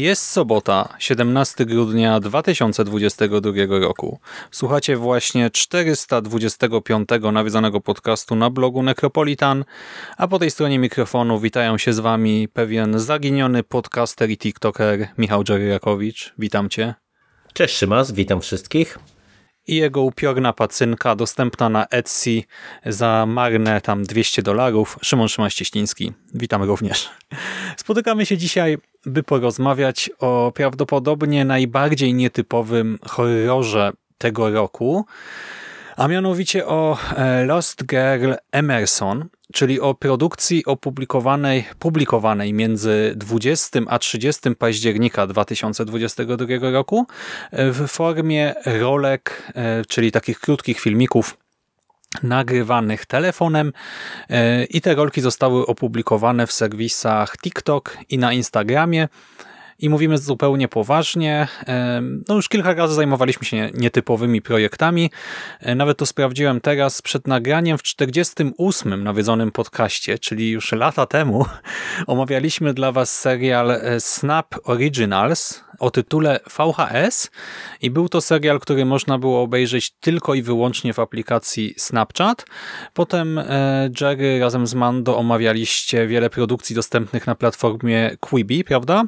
Jest sobota, 17 grudnia 2022 roku. Słuchacie właśnie 425 nawiedzonego podcastu na blogu Necropolitan, a po tej stronie mikrofonu witają się z wami pewien zaginiony podcaster i tiktoker Michał Dżeryrakowicz. Witam cię. Cześć Szymas, witam wszystkich i jego upiorna pacynka dostępna na Etsy za marne tam 200 dolarów. Szymon Szymaś-Cieśliński. Witam również. Spotykamy się dzisiaj, by porozmawiać o prawdopodobnie najbardziej nietypowym horrorze tego roku, a mianowicie o e, Lost Girl Emerson, czyli o produkcji opublikowanej publikowanej między 20 a 30 października 2022 roku e, w formie rolek, e, czyli takich krótkich filmików nagrywanych telefonem i te rolki zostały opublikowane w serwisach TikTok i na Instagramie i mówimy zupełnie poważnie. No już kilka razy zajmowaliśmy się nietypowymi projektami. E, nawet to sprawdziłem teraz przed nagraniem w 48. nawiedzonym podcaście, czyli już lata temu omawialiśmy dla Was serial e, Snap Originals o tytule VHS i był to serial, który można było obejrzeć tylko i wyłącznie w aplikacji Snapchat. Potem e, Jerry razem z Mando omawialiście wiele produkcji dostępnych na platformie Quibi, prawda?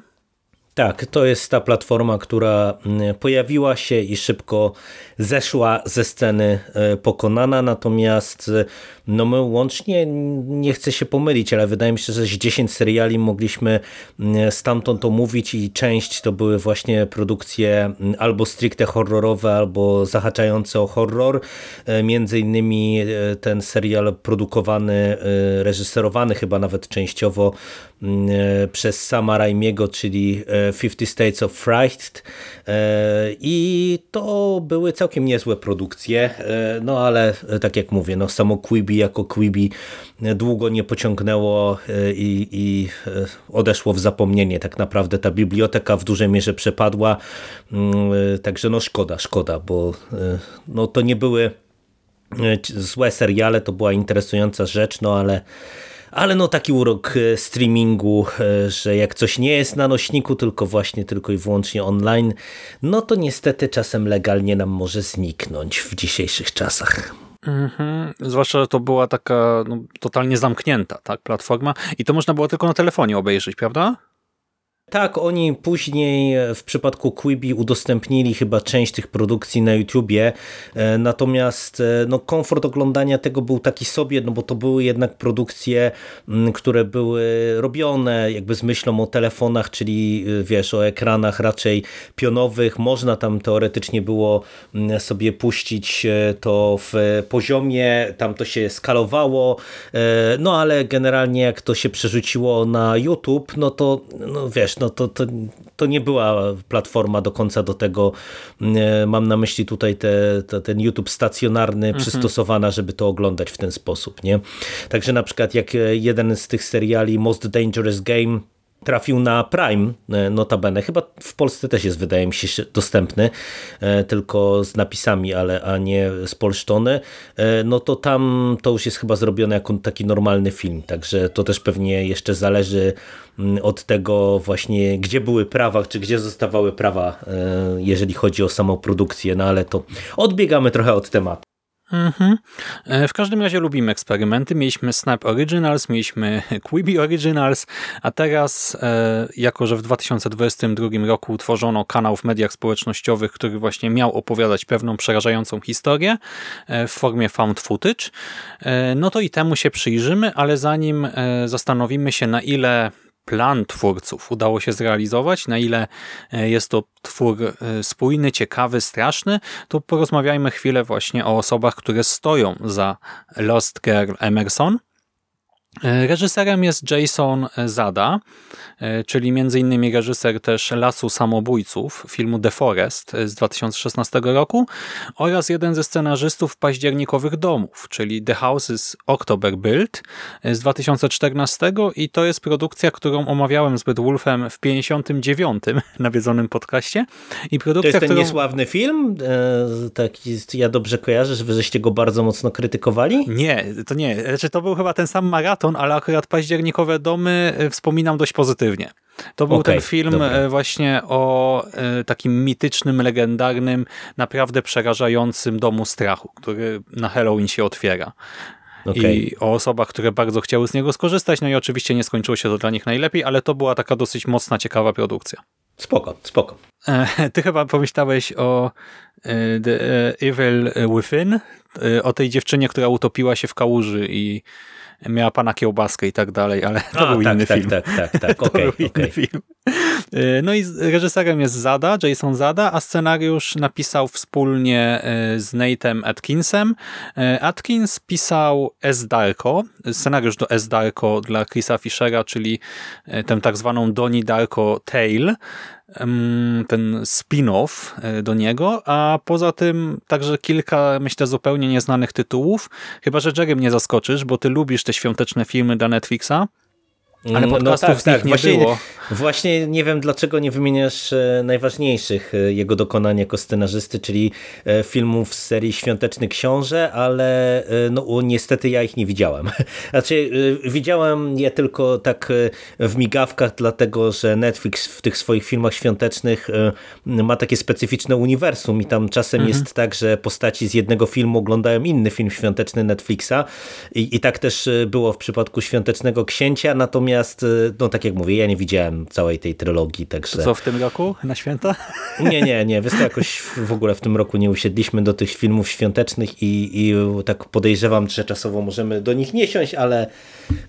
Tak, to jest ta platforma, która mm, pojawiła się i szybko zeszła ze sceny e, pokonana, natomiast e, no my łącznie, nie chcę się pomylić, ale wydaje mi się, że z 10 seriali mogliśmy mm, stamtąd omówić i część to były właśnie produkcje mm, albo stricte horrorowe, albo zahaczające o horror. E, między innymi ten serial produkowany, reżyserowany chyba nawet częściowo przez Sama Raimiego, czyli 50 States of Fright. I to były całkiem niezłe produkcje, e, no ale e, tak jak mówię, no samo Quibi jako Quibi długo nie pociągnęło e, i, i odeszło w zapomnienie. Tak naprawdę ta biblioteka w dużej mierze przepadła, mm, także no szkoda, szkoda, bo no to nie były złe seriale, to była interesująca rzecz, no ale ale no taki urok e, streamingu, e, że jak coś nie jest na nośniku, tylko właśnie tylko i wyłącznie online, no to niestety czasem legalnie nam może zniknąć w dzisiejszych czasach. Mhm. Zwłaszcza, że to była taka no, totalnie zamknięta tak, platforma i to można było tylko na telefonie obejrzeć, prawda? Tak, oni później e, w przypadku Quibi udostępnili chyba część tych produkcji na YouTubie, e, natomiast e, no, komfort oglądania tego był taki sobie, no bo to były jednak produkcje, które były robione jakby z myślą o telefonach, czyli wiesz, o ekranach raczej pionowych, można tam teoretycznie było sobie puścić to w poziomie, tam to się skalowało, no ale generalnie jak to się przerzuciło na YouTube, no to no wiesz, no to, to, to nie była platforma do końca do tego, mam na myśli tutaj te, te ten YouTube stacjonarny, mhm. przystosowana, żeby to oglądać w ten sposób. nie Także na przykład jak jeden z tych seriali Most Dangerous Game trafił na Prime, e, notabene. Chyba w Polsce też jest, wydaje mi się, dostępny, e, tylko z napisami, ale a nie spolszczony. E, no to tam to już jest chyba zrobione jako taki normalny film, także to też pewnie jeszcze zależy mm, od tego właśnie, gdzie były prawa, czy gdzie zostawały prawa, jeżeli chodzi o samą produkcję, no ale to odbiegamy trochę od tematu. Mhm. E, w każdym razie lubimy eksperymenty. Mieliśmy Snap Originals, mieliśmy Quibi Originals, a teraz, e, jako że w 2022 roku utworzono kanał w mediach społecznościowych, który właśnie miał opowiadać pewną przerażającą historię e, w formie found footage, no to i temu się przyjrzymy, ale zanim zastanowimy się na ile plan twórców udało się zrealizować, na ile e, jest to twór e, spójny, ciekawy, straszny, to porozmawiajmy chwilę właśnie o osobach, które stoją za Lost Girl Emerson. E, reżyserem jest Jason Zada, e, czyli m.in. reżyser też Lasu Samobójców, filmu The Forest z 2016 roku oraz jeden ze scenarzystów październikowych domów, czyli The Houses October Build z 2014 i to jest produkcja, którą omawiałem z Wolfem w 59. nawiedzonym podcaście. I produkcja, to jest ten którą... niesławny film? E, taki, ja dobrze kojarzę, że wy żeście go bardzo mocno krytykowali? Nie, to nie. Znaczy, to był chyba ten sam maraton, maraton, ale akurat październikowe domy e, wspominam dość pozytywnie. To był okay, ten film dobra. E, właśnie o e, takim mitycznym, legendarnym, naprawdę przerażającym domu strachu, który na Halloween się otwiera. Okay. I o osobach, które bardzo chciały z niego skorzystać. No i oczywiście nie skończyło się to dla nich najlepiej, ale to była taka dosyć mocna, ciekawa produkcja. Spoko, spoko. Ty chyba pomyślałeś o The Evil Within, o tej dziewczynie, która utopiła się w kałuży i miała pana kiełbaskę i tak dalej, ale to A, był tak, inny tak, film. Tak, tak, tak, to okay, był okay. inny film. Y, no i reżyserem jest Zada, Jason Zada, a scenariusz napisał wspólnie y, z Nate'em Atkinsem. Y, Atkins pisał S. Darko, scenariusz do S. Darko dla Chrisa Fishera, czyli tę tak zwaną Donnie Darko Tale, ten spin-off e, do niego, a poza tym także kilka, myślę, zupełnie nieznanych tytułów. Chyba, że Jerry mnie zaskoczysz, bo ty lubisz te świąteczne filmy dla Netflixa. Ale mm, podcastów no tak, z nich tak. nie właśnie, było. Właśnie nie wiem, dlaczego nie wymieniasz e, najważniejszych e, jego dokonań jako scenarzysty, czyli e, filmów z serii Świąteczny Książę, ale no niestety ja ich nie widziałem. Znaczy widziałem je tylko tak w migawkach, dlatego że Netflix w tych swoich filmach świątecznych ma takie specyficzne uniwersum i tam czasem mhm. jest tak, że postaci z jednego filmu oglądają inny film świąteczny Netflixa i, i tak też było w przypadku Świątecznego Księcia, natomiast Natomiast, y, no tak jak mówię, ja nie widziałem całej tej trylogii, także... Co w tym roku na święta? Nie, nie, nie. Wiesz jakoś w ogóle w tym roku nie usiedliśmy do tych filmów świątecznych i, i tak podejrzewam, że czasowo możemy do nich nie siąść, ale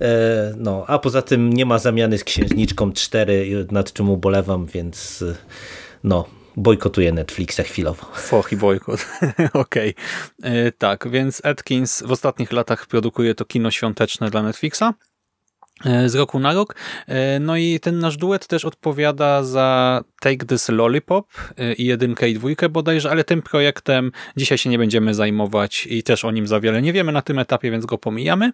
e, no, a poza tym nie ma zamiany z Księżniczką 4, nad czym ubolewam, więc y, no, bojkotuję Netflixa chwilowo. Foch i bojkot. Okej. Okay. E, tak, więc Atkins w ostatnich latach produkuje to kino świąteczne dla Netflixa. E, z roku na rok. E, no i ten nasz duet też odpowiada za Take This Lollipop e, i jedynkę i dwójkę bodajże, ale tym projektem dzisiaj się nie będziemy zajmować i też o nim za wiele nie wiemy na tym etapie, więc go pomijamy.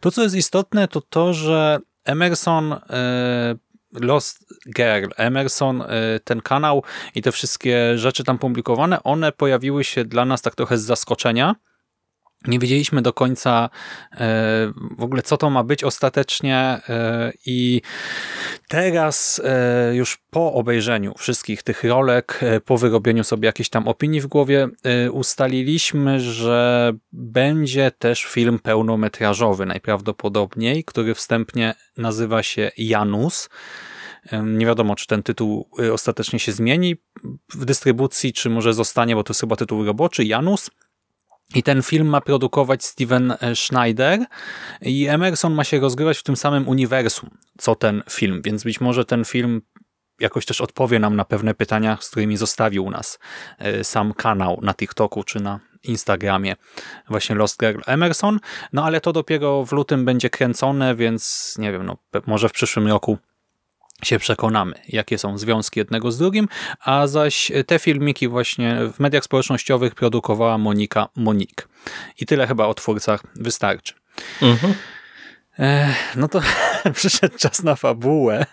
To, co jest istotne, to to, że Emerson Lost Girl, Emerson, ten kanał i te wszystkie rzeczy tam publikowane, one pojawiły się dla nas tak trochę z zaskoczenia, nie wiedzieliśmy do końca e, w ogóle, co to ma być ostatecznie e, i teraz e, już po obejrzeniu wszystkich tych rolek, po wyrobieniu sobie jakiejś tam opinii w głowie, ustaliliśmy, że będzie też film pełnometrażowy najprawdopodobniej, który wstępnie nazywa się Janus. Nie wiadomo, czy ten tytuł ostatecznie się zmieni w dystrybucji, czy może zostanie, bo to jest chyba tytuł roboczy, Janus. I ten film ma produkować Steven e, Schneider i Emerson ma się rozgrywać w tym samym uniwersum, co ten film, więc być może ten film jakoś też odpowie nam na pewne pytania, z którymi zostawił nas e, sam kanał na TikToku czy na Instagramie właśnie Lost Girl Emerson, no ale to dopiero w lutym będzie kręcone, więc nie wiem, no może w przyszłym roku się przekonamy, jakie są związki jednego z drugim, a zaś te filmiki właśnie w mediach społecznościowych produkowała Monika Monik. I tyle chyba o twórcach wystarczy. Mhm. No to przyszedł czas na fabułę,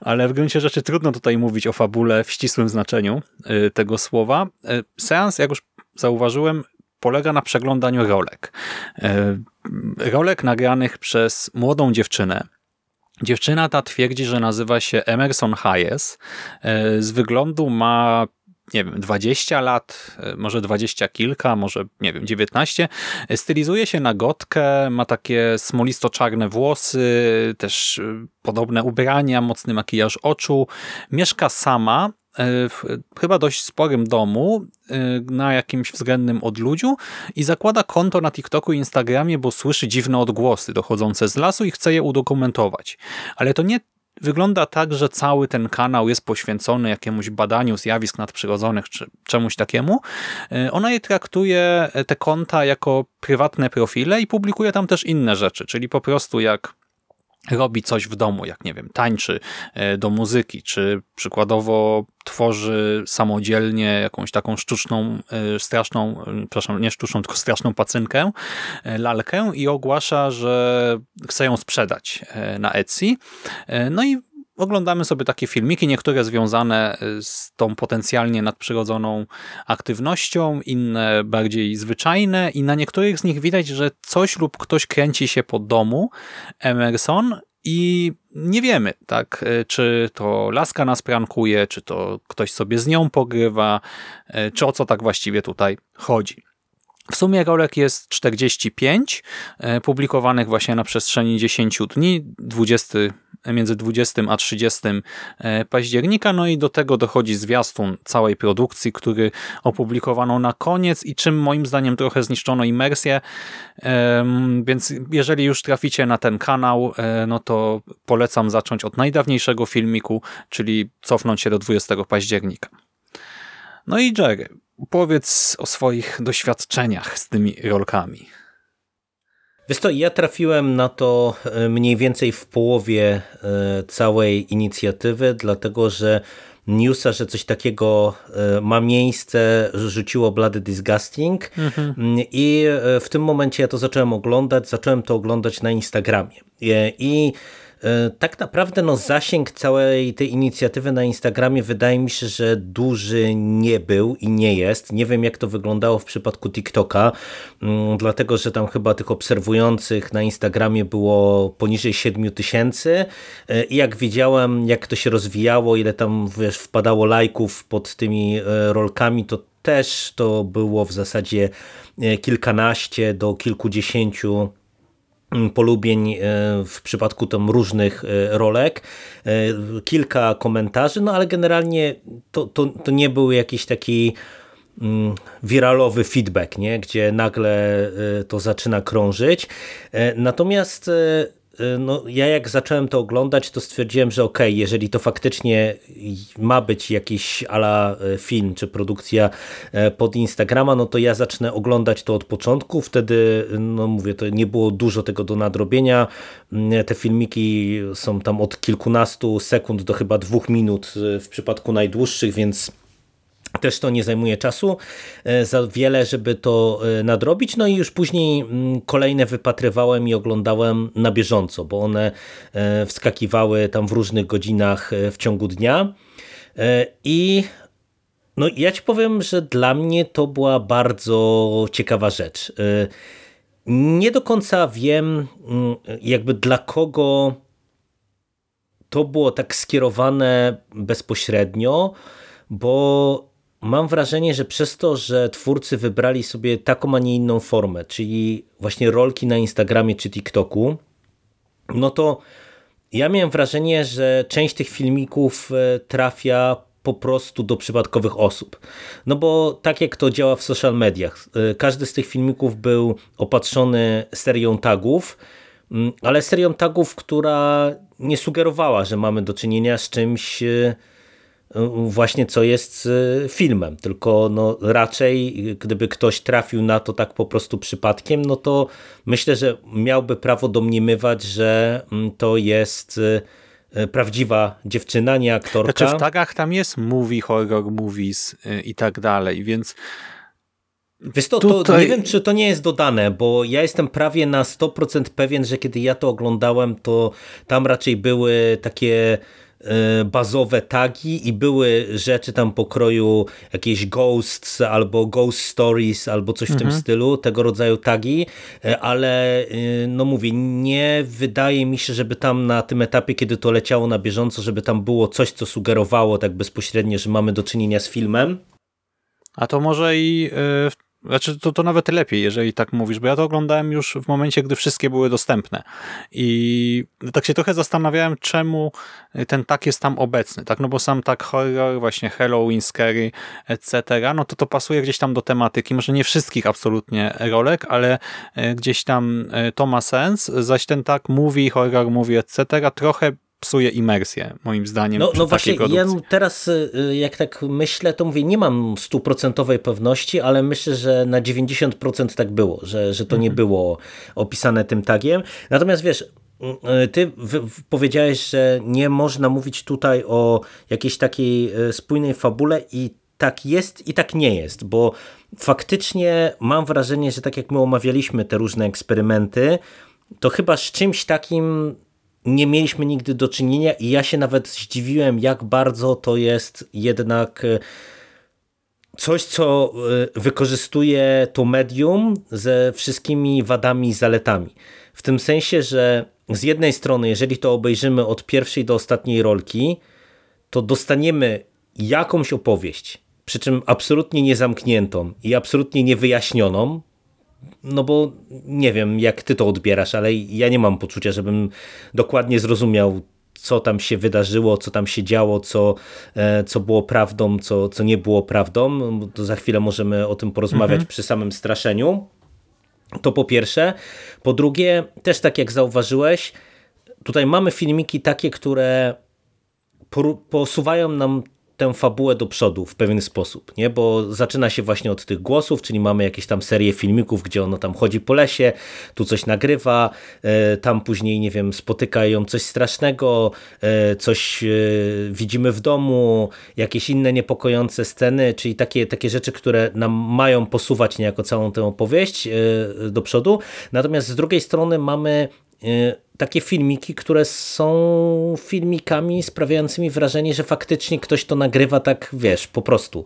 ale w gruncie rzeczy trudno tutaj mówić o fabule w ścisłym znaczeniu y, tego słowa. Y, seans, jak już zauważyłem, polega na przeglądaniu rolek. Y, rolek nagranych przez młodą dziewczynę, Dziewczyna ta twierdzi, że nazywa się Emerson Hayes. E, z wyglądu ma nie wiem, 20 lat, e, może 20 kilka, może nie wiem, 19. Stylizuje się na gotkę, ma takie smolisto-czarne włosy, też e, podobne ubrania, mocny makijaż oczu. Mieszka sama e, w chyba dość sporym domu na jakimś względnym odludziu i zakłada konto na TikToku i Instagramie, bo słyszy dziwne odgłosy dochodzące z lasu i chce je udokumentować. Ale to nie wygląda tak, że cały ten kanał jest poświęcony jakiemuś badaniu zjawisk nadprzyrodzonych czy czemuś takiemu. E, ona je traktuje, e, te konta, jako prywatne profile i publikuje tam też inne rzeczy, czyli po prostu jak robi coś w domu, jak nie wiem, tańczy e, do muzyki, czy przykładowo tworzy samodzielnie jakąś taką sztuczną, straszną, przepraszam, nie sztuczną, tylko straszną pacynkę, lalkę i ogłasza, że chce ją sprzedać na Etsy. No i oglądamy sobie takie filmiki, niektóre związane z tą potencjalnie nadprzyrodzoną aktywnością, inne bardziej zwyczajne i na niektórych z nich widać, że coś lub ktoś kręci się po domu Emerson i nie wiemy, tak, czy to laska nas prankuje, czy to ktoś sobie z nią pogrywa, czy o co tak właściwie tutaj chodzi. W sumie rolek jest 45, e, publikowanych właśnie na przestrzeni 10 dni, 20, między 20 a 30 e, października, no i do tego dochodzi zwiastun całej produkcji, który opublikowano na koniec i czym moim zdaniem trochę zniszczono imersję, więc jeżeli już traficie na ten kanał, e, no to polecam zacząć od najdawniejszego filmiku, czyli cofnąć się do 20 października. No i Jerry, Powiedz o swoich doświadczeniach z tymi rolkami. Wiesz to, ja trafiłem na to e, mniej więcej w połowie e, całej inicjatywy, dlatego że newsa, że coś takiego e, ma miejsce, rzuciło Bloody Disgusting mhm. i w tym momencie ja to zacząłem oglądać, zacząłem to oglądać na Instagramie i tak naprawdę no, zasięg całej tej inicjatywy na Instagramie wydaje mi się, że duży nie był i nie jest. Nie wiem jak to wyglądało w przypadku TikToka, mm, dlatego że tam chyba tych obserwujących na Instagramie było poniżej 7 tysięcy e, i jak widziałem jak to się rozwijało, ile tam wiesz, wpadało lajków pod tymi e, rolkami, to też to było w zasadzie kilkanaście do kilkudziesięciu polubień e, w przypadku tam różnych e, rolek, e, kilka komentarzy, no ale generalnie to, to, to nie był jakiś taki mm, wiralowy feedback, nie? gdzie nagle to zaczyna krążyć. Natomiast no, ja jak zacząłem to oglądać, to stwierdziłem, że okej, okay, jeżeli to faktycznie ma być jakiś ala y, film czy produkcja y, pod Instagrama, no to ja zacznę oglądać to od początku. Wtedy, no mówię, to nie było dużo tego do nadrobienia. Mm, te filmiki są tam od kilkunastu sekund do chyba dwóch minut w przypadku najdłuższych, więc też to nie zajmuje czasu e, za wiele, żeby to e, nadrobić. No i już później mm, kolejne wypatrywałem i oglądałem na bieżąco, bo one e, wskakiwały tam w różnych godzinach w ciągu dnia. I no ja ci powiem, że dla mnie to była bardzo ciekawa rzecz. Nie do końca wiem, mm, jakby dla kogo to było tak skierowane bezpośrednio, bo mam wrażenie, że przez to, że twórcy wybrali sobie taką, a nie inną formę, czyli właśnie rolki na Instagramie czy TikToku, no to ja miałem wrażenie, że część tych filmików e, trafia po prostu do przypadkowych osób. No bo tak jak to działa w social mediach, e, każdy z tych filmików był opatrzony serią tagów, mm, ale serią tagów, która nie sugerowała, że mamy do czynienia z czymś e, właśnie co jest filmem, tylko no raczej gdyby ktoś trafił na to tak po prostu przypadkiem, no to myślę, że miałby prawo domniemywać, że mm, to jest e, prawdziwa dziewczyna, nie aktorka. Znaczy w tagach tam jest movie, horror movies i tak dalej, więc Wiesz to, Tutaj... to nie wiem, czy to nie jest dodane, bo ja jestem prawie na 100% pewien, że kiedy ja to oglądałem, to tam raczej były takie bazowe tagi i były rzeczy tam pokroju jakieś ghosts albo ghost stories albo coś w mhm. tym stylu, tego rodzaju tagi, e, ale e, no mówię, nie wydaje mi się, żeby tam na tym etapie, kiedy to leciało na bieżąco, żeby tam było coś, co sugerowało tak bezpośrednio, że mamy do czynienia z filmem. A to może i znaczy, to, to nawet lepiej, jeżeli tak mówisz, bo ja to oglądałem już w momencie, gdy wszystkie były dostępne. I tak się trochę zastanawiałem, czemu ten tak jest tam obecny, tak? No bo sam tak horror, właśnie Halloween, Scary, etc., no to to pasuje gdzieś tam do tematyki, może nie wszystkich absolutnie rolek, ale e, gdzieś tam e, to ma sens, zaś ten tak mówi, horror mówi, etc., trochę psuje imersję, moim zdaniem. No, no właśnie, ja teraz y, jak tak myślę, to mówię, nie mam stuprocentowej pewności, ale myślę, że na 90% tak było, że, że to nie mhm. było opisane tym tagiem. Natomiast wiesz, y, ty powiedziałeś, że nie można mówić tutaj o jakiejś takiej y, spójnej fabule i tak jest i tak nie jest, bo faktycznie mam wrażenie, że tak jak my omawialiśmy te różne eksperymenty, to chyba z czymś takim nie mieliśmy nigdy do czynienia i ja się nawet zdziwiłem, jak bardzo to jest jednak e, coś, co e, wykorzystuje to medium ze wszystkimi wadami i zaletami. W tym sensie, że z jednej strony, jeżeli to obejrzymy od pierwszej do ostatniej rolki, to dostaniemy jakąś opowieść, przy czym absolutnie niezamkniętą i absolutnie niewyjaśnioną, no bo nie wiem, jak ty to odbierasz, ale ja nie mam poczucia, żebym dokładnie zrozumiał, co tam się wydarzyło, co tam się działo, co, e, co było prawdą, co, co nie było prawdą. To za chwilę możemy o tym porozmawiać mhm. przy samym straszeniu. To po pierwsze. Po drugie, też tak jak zauważyłeś, tutaj mamy filmiki takie, które posuwają nam tę fabułę do przodu w pewien sposób, nie? bo zaczyna się właśnie od tych głosów, czyli mamy jakieś tam serię filmików, gdzie ono tam chodzi po lesie, tu coś nagrywa, e, tam później, nie wiem, spotyka ją coś strasznego, e, coś e, widzimy w domu, jakieś inne niepokojące sceny, czyli takie, takie rzeczy, które nam mają posuwać niejako całą tę opowieść do przodu. Natomiast z drugiej strony mamy takie filmiki, które są filmikami sprawiającymi wrażenie, że faktycznie ktoś to nagrywa tak, wiesz, po prostu.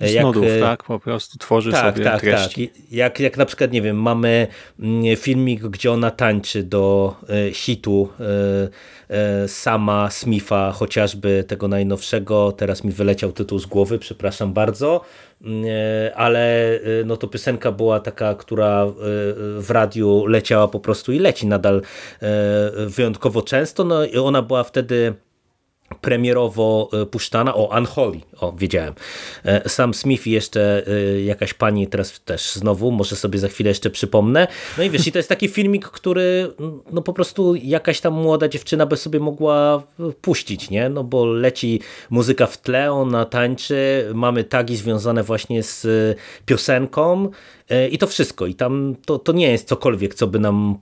Z jak, nudów, e, tak? Po prostu tworzy tak, sobie tak, treści. Tak. Jak, jak na przykład, nie wiem, mamy mm, filmik, gdzie ona tańczy do hitu sama Smitha, chociażby tego najnowszego, teraz mi wyleciał tytuł z głowy, przepraszam bardzo, E, ale e, no to piosenka była taka, która e, w radiu leciała po prostu i leci nadal wyjątkowo często. No i ona była wtedy premierowo e, puszczana. O, Unholy, o, wiedziałem. E, Sam Smith i jeszcze e, jakaś pani, teraz też znowu, może sobie za chwilę jeszcze przypomnę. No i wiesz, i to jest taki filmik, który no po prostu jakaś tam młoda dziewczyna by sobie mogła puścić, nie? No bo leci muzyka w tle, ona tańczy, mamy tagi związane właśnie z piosenką i to wszystko. I tam to, to nie jest cokolwiek, co by nam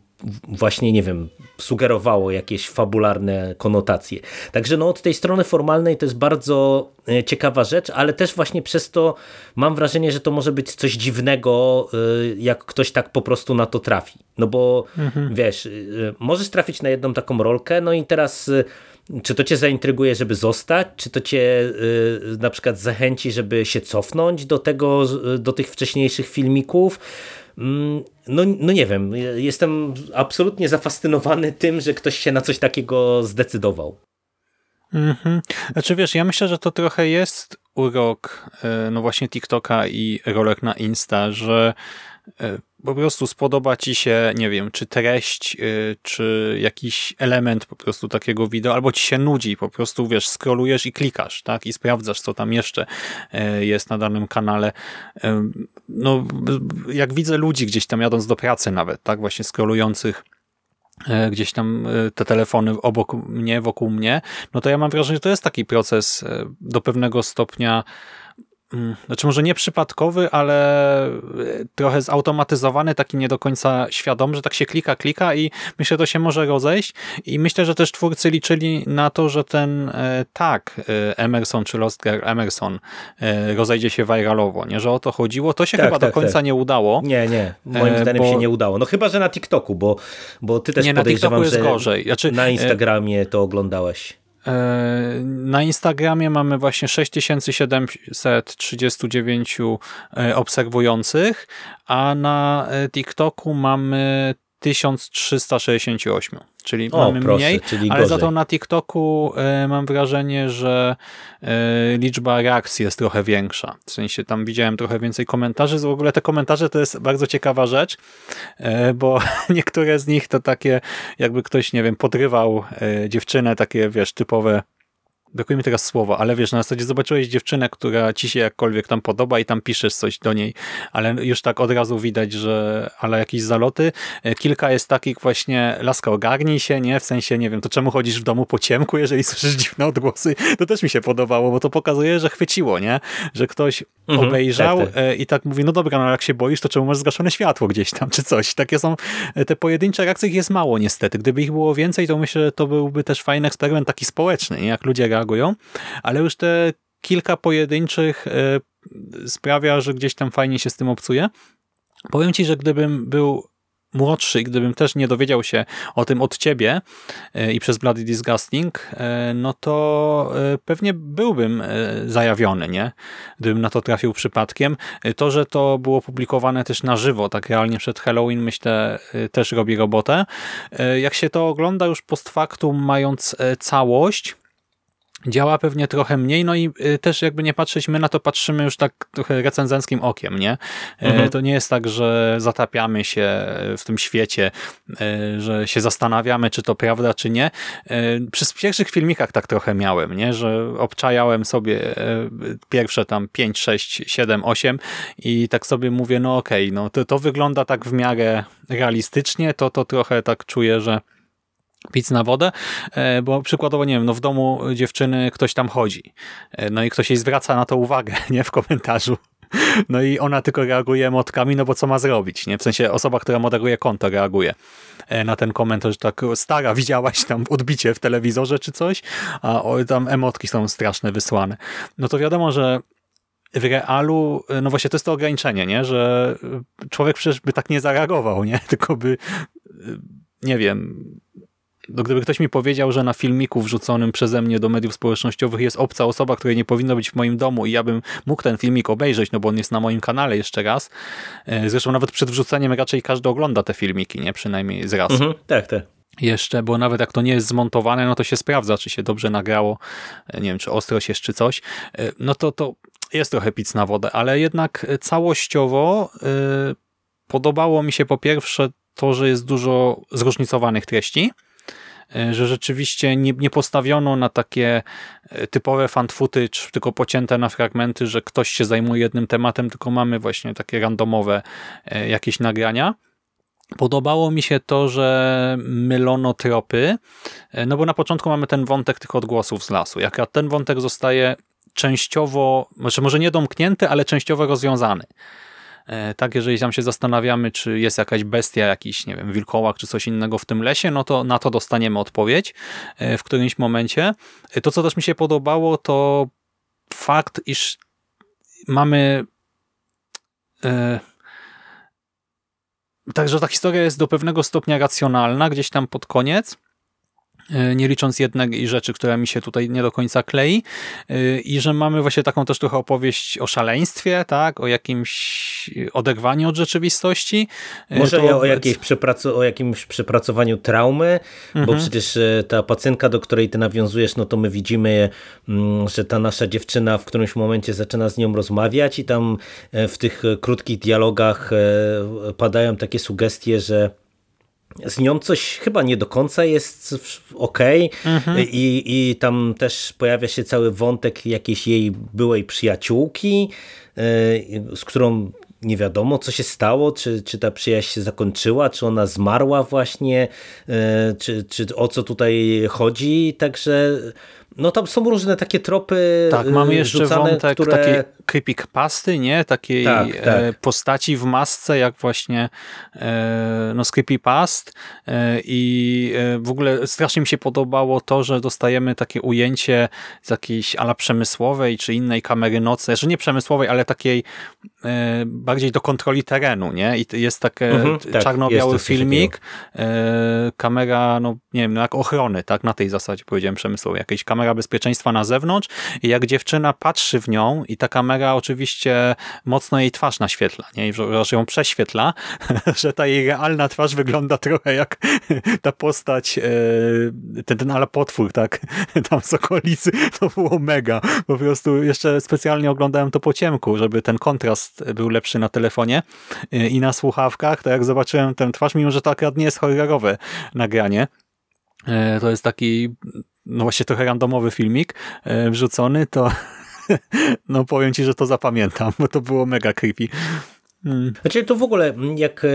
właśnie, nie wiem, sugerowało jakieś fabularne konotacje. Także no od tej strony formalnej to jest bardzo e, ciekawa rzecz, ale też właśnie przez to mam wrażenie, że to może być coś dziwnego, e, jak ktoś tak po prostu na to trafi. No bo mhm. wiesz, e, możesz trafić na jedną taką rolkę, no i teraz czy to cię zaintryguje, żeby zostać, czy to cię na przykład zachęci, żeby się cofnąć do tego, do tych wcześniejszych filmików, no, no nie wiem, jestem absolutnie zafascynowany tym, że ktoś się na coś takiego zdecydował. Mhm. Znaczy wiesz, ja myślę, że to trochę jest urok e, no właśnie TikToka i rolek na Insta, że e, po prostu spodoba ci się, nie wiem, czy treść, y, czy jakiś element po prostu takiego wideo, albo ci się nudzi, po prostu wiesz, scrollujesz i klikasz, tak, i sprawdzasz, co tam jeszcze y, jest na danym kanale. No, jak widzę ludzi gdzieś tam jadąc do pracy nawet, tak, właśnie scrollujących gdzieś tam te telefony obok mnie, wokół mnie, no to ja mam wrażenie, że to jest taki proces do pewnego stopnia znaczy może nie przypadkowy, ale e, trochę zautomatyzowany, taki nie do końca świadom, że tak się klika, klika i myślę, że to się może rozejść i myślę, że też twórcy liczyli na to, że ten e, tak e, Emerson czy Lostger Emerson rozejdzie się viralowo, nie, że o to chodziło, to się tak, chyba tak, do końca tak. nie udało. Nie, nie, moim zdaniem bo... się nie udało. No chyba, że na TikToku, bo, bo ty też nie, podejrzewam, na TikToku jest gorzej. Znaczy, na Instagramie to oglądałeś. E, na Instagramie mamy właśnie 6739 e, obserwujących, a na e, TikToku mamy 1368, czyli O, mamy proszę, mniej, czyli ale za to na TikToku e, mam wrażenie, że e, liczba reakcji jest trochę większa. W sensie tam widziałem trochę więcej komentarzy. W ogóle te komentarze to jest bardzo ciekawa rzecz, e, bo niektóre z nich to takie, jakby ktoś, nie wiem, podrywał dziewczynę, takie, wiesz, typowe brakuje mi teraz słowa, ale wiesz, na zasadzie zobaczyłeś dziewczynę, która ci się jakkolwiek tam podoba i tam piszesz coś do niej, ale już tak od razu widać, że ale jakieś zaloty. E, Kilka jest takich właśnie, laska ogarnij się, nie? W sensie, nie wiem, to czemu chodzisz w domu po ciemku, jeżeli słyszysz dziwne odgłosy? To też mi się podobało, bo to pokazuje, że chwyciło, nie? Że ktoś Mhm, obejrzał tak, tak. e, i tak mówi, no dobra, no jak się boisz, to czemu masz zgaszone światło gdzieś tam, czy coś. Takie są e, te pojedyncze reakcje, ich jest mało niestety. Gdyby ich było więcej, to myślę, że to byłby też fajny eksperyment taki społeczny, nie? jak ludzie reagują, ale już te kilka pojedynczych e, sprawia, że gdzieś tam fajnie się z tym obcuje. Powiem ci, że gdybym był młodszy, i gdybym też nie dowiedział się o tym od ciebie e, i przez Bloody Disgusting, e, no to pewnie byłbym zajawiony, nie? Gdybym na to trafił przypadkiem. To, że to było publikowane też na żywo, tak realnie przed Halloween, myślę, też robi robotę. Jak się to ogląda już post factum, mając całość, działa pewnie trochę mniej, no i y, też jakby nie patrzeć, my na to patrzymy już tak trochę recenzenckim okiem, nie? E, Mhm. To nie jest tak, że zatapiamy się w tym świecie, e, że się zastanawiamy, czy to prawda, czy nie. E, Przy pierwszych filmikach tak trochę miałem, nie? Że obczajałem sobie pierwsze tam 5, 6, 7, 8 i tak sobie mówię, no okej, no to, to wygląda tak w miarę realistycznie, to, to trochę tak czuję, że pic na wodę, e, bo przykładowo, nie wiem, no w domu dziewczyny ktoś tam chodzi, e, no i ktoś jej zwraca na to uwagę, nie, w komentarzu. No i ona tylko reaguje emotkami, no bo co ma zrobić, nie? W sensie osoba, która moderuje konto reaguje e, na ten komentarz, tak stara, widziałaś tam odbicie w telewizorze czy coś, a tam emotki są straszne wysłane. No to wiadomo, że w realu, no właśnie to jest to ograniczenie, nie? że człowiek przecież by tak nie zareagował, nie? tylko by, nie wiem, no gdyby ktoś mi powiedział, że na filmiku wrzuconym przeze mnie do mediów społecznościowych jest obca osoba, której nie powinno być w moim domu i ja bym mógł ten filmik obejrzeć, no bo on jest na moim kanale jeszcze raz. E, Zresztą nawet przed wrzuceniem raczej każdy ogląda te filmiki, nie? Przynajmniej z raz Mhm, tak, tak. jeszcze, bo nawet jak to nie jest zmontowane, no to się sprawdza, czy się dobrze nagrało, e, nie wiem, czy ostrość jest, czy coś, E, no to to jest trochę pic na wodę, ale jednak całościowo e, podobało mi się po pierwsze to, że jest dużo zróżnicowanych treści, że rzeczywiście nie, nie postawiono na takie e, typowe fan footage, tylko pocięte na fragmenty, że ktoś się zajmuje jednym tematem, tylko mamy właśnie takie randomowe e, jakieś nagrania. Podobało mi się to, że mylono tropy, e, no bo na początku mamy ten wątek tych odgłosów z lasu. Jak ten wątek zostaje częściowo, może, może nie domknięty, ale częściowo rozwiązany. E, Tak, jeżeli tam się zastanawiamy, czy jest jakaś bestia, jakiś, nie wiem, wilkołak, czy coś innego w tym lesie, no to na to dostaniemy odpowiedź e, w którymś momencie. E, To, co też mi się podobało, to fakt, iż mamy Także ta historia jest do pewnego stopnia racjonalna, gdzieś tam pod koniec, nie licząc jednej rzeczy, która mi się tutaj nie do końca klei e, i że mamy właśnie taką też trochę opowieść o szaleństwie, tak, o jakimś oderwaniu od rzeczywistości. E, Może to- o, jakiejś przepraco- o jakimś przepracowaniu traumy, bo Mhm. przecież e, ta pacynka, do której ty nawiązujesz, no to my widzimy, mm, że ta nasza dziewczyna w którymś momencie zaczyna z nią rozmawiać i tam e, w tych e, krótkich dialogach e, padają takie sugestie, że z nią coś chyba nie do końca jest ok I, i tam też pojawia się cały wątek jakiejś jej byłej przyjaciółki, e, z którą nie wiadomo co się stało, czy, czy ta przyjaźń się zakończyła, czy ona zmarła właśnie, e, czy, czy o co tutaj chodzi, także no tam są różne takie tropy Tak, e, mamy jeszcze rzucane, wątek które... takiej creepypasty, nie? Takiej Tak, e, tak. postaci w masce, jak właśnie e, no, z creepypast e, i w ogóle strasznie mi się podobało to, że dostajemy takie ujęcie z jakiejś ala przemysłowej czy innej kamery nocnej, że nie przemysłowej, ale takiej bardziej do kontroli terenu, nie? I jest taki Mhm, tak, czarno-biały coś filmik, kamera, no nie wiem, no jak ochrony, tak? Na tej zasadzie powiedziałem przemysłowej, jakiejś kamery kamera bezpieczeństwa na zewnątrz i jak dziewczyna patrzy w nią i ta kamera oczywiście mocno jej twarz naświetla, nie? I że ją prześwietla, że ta jej realna twarz wygląda trochę jak ta postać, e, ten, ten ale potwór, tak? Tam z okolicy. To było mega. Po prostu jeszcze specjalnie oglądałem to po ciemku, żeby ten kontrast był lepszy na telefonie e, i na słuchawkach. To jak zobaczyłem tę twarz, mimo że to akurat nie jest horrorowe nagranie, e, to jest taki no właśnie trochę randomowy filmik wrzucony, to no powiem ci, że to zapamiętam, bo to było mega creepy. Hmm. Znaczy to w ogóle jak e,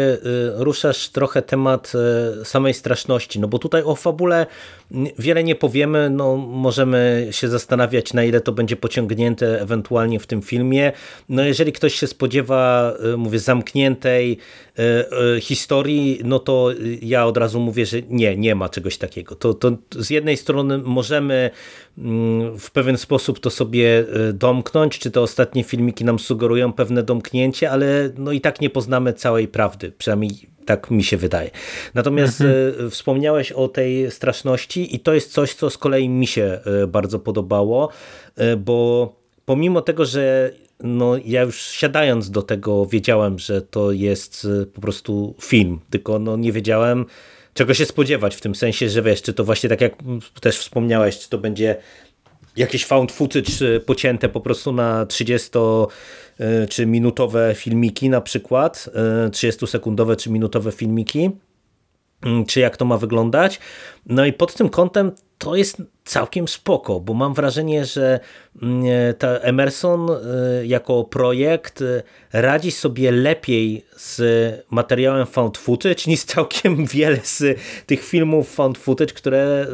ruszasz trochę temat e, samej straszności, no bo tutaj o fabule wiele nie powiemy, no możemy się zastanawiać na ile to będzie pociągnięte ewentualnie w tym filmie. No jeżeli ktoś się spodziewa, e, mówię, zamkniętej historii, no to ja od razu mówię, że nie, nie ma czegoś takiego. To, to z jednej strony możemy mm, w pewien sposób to sobie domknąć, czy te ostatnie filmiki nam sugerują pewne domknięcie, ale no i tak nie poznamy całej prawdy, przynajmniej tak mi się wydaje. Natomiast mhm. E, wspomniałeś o tej straszności i to jest coś, co z kolei mi się e, bardzo podobało, e, bo pomimo tego, że no, ja już siadając do tego wiedziałem, że to jest po prostu film, tylko no, nie wiedziałem czego się spodziewać w tym sensie, że wiesz, czy to właśnie tak jak też wspomniałeś, czy to będzie jakieś found footage pocięte po prostu na 30 E, czy minutowe filmiki na przykład, 30-sekundowe e, czy minutowe filmiki, czy jak to ma wyglądać. No i pod tym kątem to jest całkiem spoko, bo mam wrażenie, że mm, ta Emerson y, jako projekt y, radzi sobie lepiej z materiałem found footage niż całkiem wiele z tych filmów found footage, które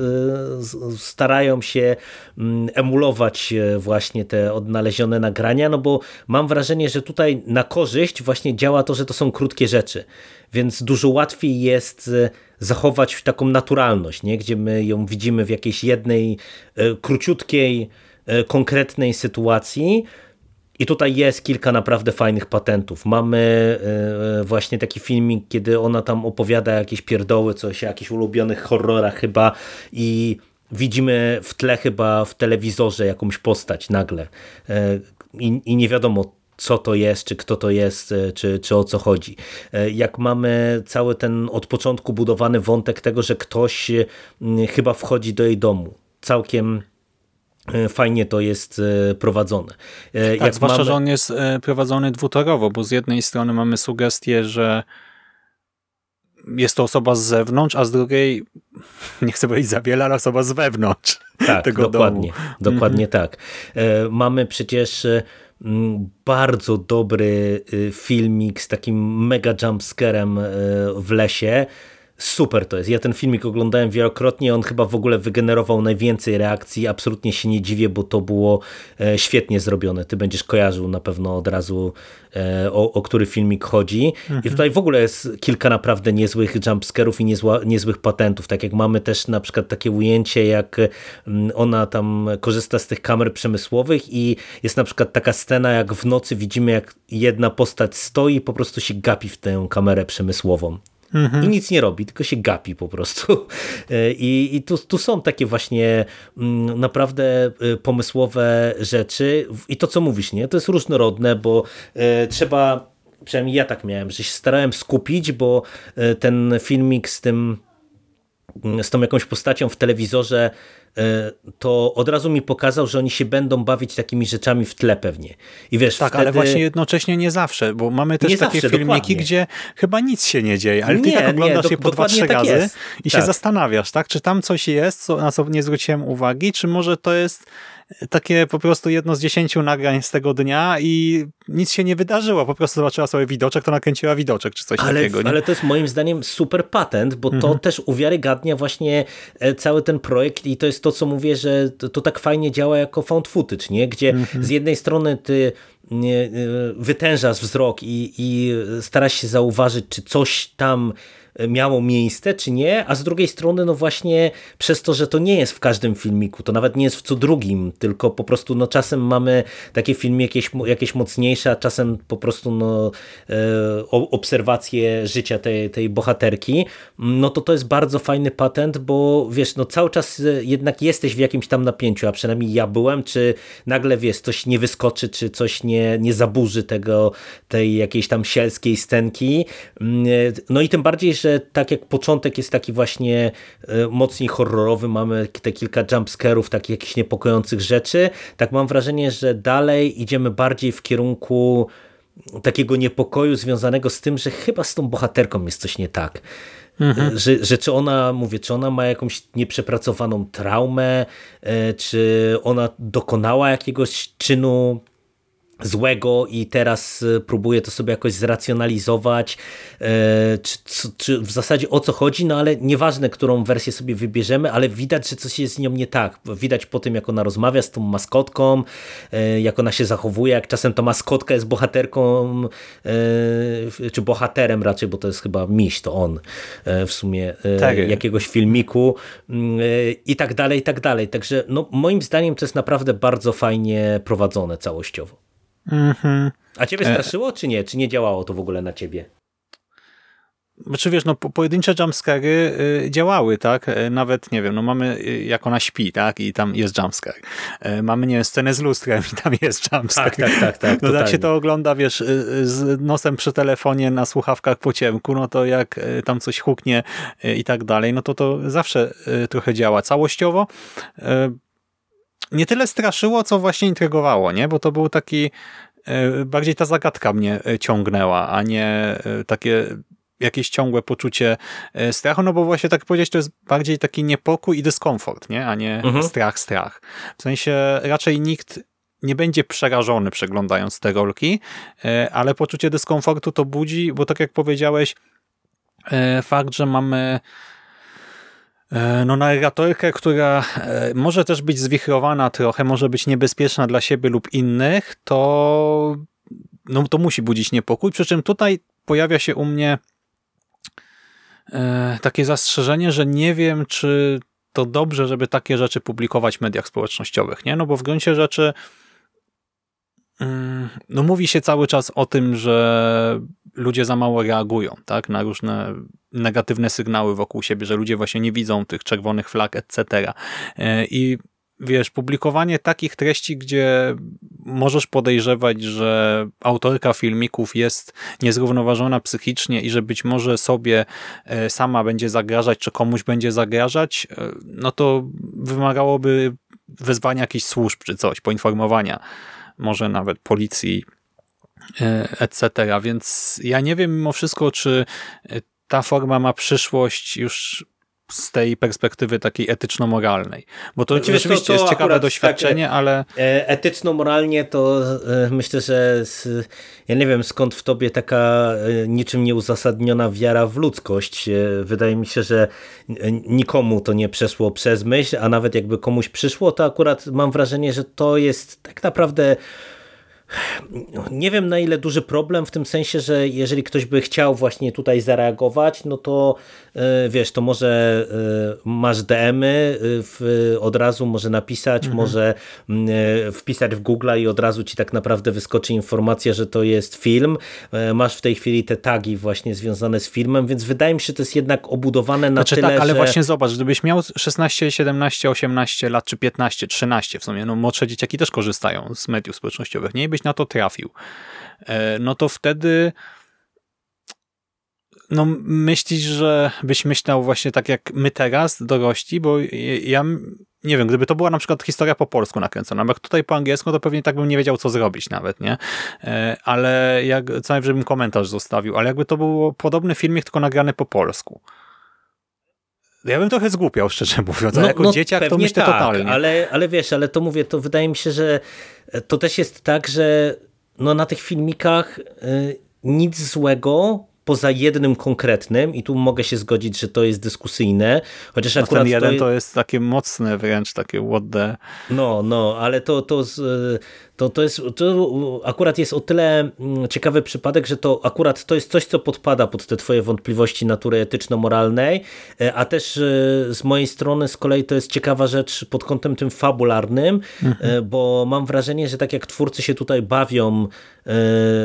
starają się mm, emulować właśnie te odnalezione nagrania, no bo mam wrażenie, że tutaj na korzyść właśnie działa to, że to są krótkie rzeczy, więc dużo łatwiej jest zachować taką naturalność, nie? gdzie my ją widzimy w jakiejś jednej e, króciutkiej, e, konkretnej sytuacji. I tutaj jest kilka naprawdę fajnych patentów. Mamy e, właśnie taki filmik, kiedy ona tam opowiada jakieś pierdoły, coś o jakichś ulubionych horrorach chyba i widzimy w tle chyba w telewizorze jakąś postać nagle i, i nie wiadomo co to jest, czy kto to jest, e, czy, czy o co chodzi. E, jak mamy cały ten od początku budowany wątek tego, że ktoś chyba wchodzi do jej domu. Całkiem e, fajnie to jest prowadzone. Tak, Jak zwłaszcza, mamy... że on jest prowadzony dwutorowo, bo z jednej strony mamy sugestię, że jest to osoba z zewnątrz, a z drugiej, nie chcę powiedzieć za wiele, ale osoba z wewnątrz tak, tego dokładnie, domu. Dokładnie mhm. tak. Mamy przecież bardzo dobry y, filmik z takim mega jumpscarem y, w lesie, Super to jest. Ja ten filmik oglądałem wielokrotnie, on chyba w ogóle wygenerował najwięcej reakcji. Absolutnie się nie dziwię, bo to było e, świetnie zrobione. Ty będziesz kojarzył na pewno od razu e, o, o który filmik chodzi. Mhm. I tutaj w ogóle jest kilka naprawdę niezłych jumpscarów i niezła, niezłych patentów. Tak jak mamy też na przykład takie ujęcie, jak mm, ona tam korzysta z tych kamer przemysłowych i jest na przykład taka scena, jak w nocy widzimy, jak jedna postać stoi i po prostu się gapi w tę kamerę przemysłową mhm. i nic nie robi, tylko się gapi po prostu. E, I, i tu, tu są takie właśnie mm, naprawdę e, pomysłowe rzeczy i to co mówisz, nie? To jest różnorodne, bo e, trzeba przynajmniej ja tak miałem, że się starałem skupić, bo ten filmik z tym z tą jakąś postacią w telewizorze to od razu mi pokazał, że oni się będą bawić takimi rzeczami w tle pewnie. I wiesz, tak, wtedy... ale właśnie jednocześnie nie zawsze, bo mamy też nie takie zawsze, filmiki, dokładnie. gdzie chyba nic się nie dzieje, ale ty nie, tak oglądasz nie, je po dwa, trzy tak razy jest. i tak. się zastanawiasz, tak? Czy tam coś jest, co, na co nie zwróciłem uwagi, czy może to jest takie po prostu jedno z dziesięciu nagrań z tego dnia i nic się nie wydarzyło. Po prostu zobaczyła sobie widoczek, to nakręciła widoczek, czy coś ale, takiego. Nie? Ale to jest moim zdaniem super patent, bo to mhm. też uwiarygadnia właśnie e, cały ten projekt i to jest to, co mówię, że to, to tak fajnie działa jako found footage, nie? gdzie mhm. z jednej strony ty nie, wytężasz wzrok i, i starasz się zauważyć, czy coś tam miało miejsce, czy nie, a z drugiej strony, no właśnie przez to, że to nie jest w każdym filmiku, to nawet nie jest w co drugim, tylko po prostu no czasem mamy takie filmy jakieś, jakieś mocniejsze, a czasem po prostu no, e, obserwacje życia tej, tej bohaterki, no to to jest bardzo fajny patent, bo wiesz, no cały czas jednak jesteś w jakimś tam napięciu, a przynajmniej ja byłem, czy nagle wiesz, coś nie wyskoczy, czy coś nie, nie zaburzy tego, tej jakiejś tam sielskiej scenki. Mm, no i tym bardziej, że tak jak początek jest taki właśnie e, mocniej horrorowy, mamy te kilka jumpscarów, takich jakichś niepokojących rzeczy, tak mam wrażenie, że dalej idziemy bardziej w kierunku takiego niepokoju związanego z tym, że chyba z tą bohaterką jest coś nie tak. Mhm. Że, że czy ona, mówię, czy ona ma jakąś nieprzepracowaną traumę, e, czy ona dokonała jakiegoś czynu złego i teraz y, próbuje to sobie jakoś zracjonalizować, e, czy, czy, w zasadzie o co chodzi, no ale nieważne, którą wersję sobie wybierzemy, ale widać, że coś jest z nią nie tak. Widać po tym, jak ona rozmawia z tą maskotką, e, jak ona się zachowuje, jak czasem ta maskotka jest bohaterką, e, czy bohaterem raczej, bo to jest chyba miś, to on w sumie tak. jakiegoś filmiku mm, i tak dalej, i tak dalej. Także no, moim zdaniem to jest naprawdę bardzo fajnie prowadzone całościowo. Mhm. A ciebie e, straszyło, czy nie? Czy nie działało to w ogóle na ciebie? Znaczy wiesz, no pojedyncze jumpscary y, działały, tak? E, nawet, nie wiem, no mamy y, jak ona śpi, tak? I tam jest jumpscare. E, mamy, nie wiem, scenę z lustrem i tam jest jumpscare. Tak, tak, tak. tak no tak się to ogląda, wiesz, y, z nosem przy telefonie na słuchawkach po ciemku, no to jak tam coś huknie i tak dalej, no to to zawsze trochę działa. Całościowo nie tyle straszyło, co właśnie intrygowało, nie? Bo to był taki, e, bardziej ta zagadka mnie e, ciągnęła, a nie e, takie jakieś ciągłe poczucie strachu, no bo właśnie tak powiedzieć, to jest bardziej taki niepokój i dyskomfort, nie? A nie mhm. strach, strach. W sensie raczej nikt nie będzie przerażony przeglądając te rolki, ale poczucie dyskomfortu to budzi, bo tak jak powiedziałeś, fakt, że mamy no narratorkę, która e, może też być zwichrowana trochę, może być niebezpieczna dla siebie lub innych, to, no, to musi budzić niepokój. Przy czym tutaj pojawia się u mnie e, takie zastrzeżenie, że nie wiem, czy to dobrze, żeby takie rzeczy publikować w mediach społecznościowych, nie? No bo w gruncie rzeczy mm, no mówi się cały czas o tym, że ludzie za mało reagują tak, na różne negatywne sygnały wokół siebie, że ludzie właśnie nie widzą tych czerwonych flag, etc. E, I wiesz, publikowanie takich treści, gdzie możesz podejrzewać, że autorka filmików jest niezrównoważona psychicznie i że być może sobie e, sama będzie zagrażać, czy komuś będzie zagrażać, e, no to wymagałoby wezwania jakichś służb czy coś, poinformowania może nawet policji, etc. Więc ja nie wiem mimo wszystko, czy ta forma ma przyszłość już z tej perspektywy takiej etyczno-moralnej. Bo to rzeczywiście to, to jest ciekawe doświadczenie, tak, ale... E, etyczno-moralnie to e, myślę, że ja nie wiem skąd w tobie taka e, niczym nieuzasadniona wiara w ludzkość. Wydaje mi się, że nikomu to nie przeszło przez myśl, a nawet jakby komuś przyszło, to akurat mam wrażenie, że to jest tak naprawdę nie wiem na ile duży problem w tym sensie, że jeżeli ktoś by chciał właśnie tutaj zareagować, no to wiesz, to może e, masz DM-y e, od razu może napisać, mhm. może wpisać w Google i od razu ci tak naprawdę wyskoczy informacja, że to jest film. Masz w tej chwili te tagi właśnie związane z filmem, więc wydaje mi się, że to jest jednak obudowane na znaczy, tyle, tak, ale że... właśnie zobacz, gdybyś miał 16, 17, 18 lat, czy 15, 13 w sumie, no młodsze dzieciaki też korzystają z mediów społecznościowych, nie? byś na to trafił, e, no to wtedy no myślisz, że byś myślał właśnie tak jak my teraz, dorośli, bo ja nie wiem, gdyby to była na przykład historia po polsku nakręcona, bo jak tutaj po angielsku, to pewnie tak bym nie wiedział, co zrobić nawet, nie? E, ale jak, co najwyżej bym komentarz zostawił, ale jakby to był podobny filmik, tylko nagrany po polsku. Ja bym trochę zgłupiał, szczerze mówiąc, no, jako no, dzieciak to myślę tak, totalnie. Ale, ale wiesz, ale to mówię, to wydaje mi się, że to też jest tak, że no na tych filmikach y, nic złego poza jednym konkretnym i tu mogę się zgodzić, że to jest dyskusyjne, chociaż no akurat ten jeden to jest... to jest takie mocne wręcz, takie what the... No, no, ale to, to to, to, jest, to akurat jest o tyle mm, ciekawy przypadek, że to akurat to jest coś, co podpada pod te twoje wątpliwości natury etyczno-moralnej, e, a też e, z mojej strony z kolei to jest ciekawa rzecz pod kątem tym fabularnym, mhm. bo mam wrażenie, że tak jak twórcy się tutaj bawią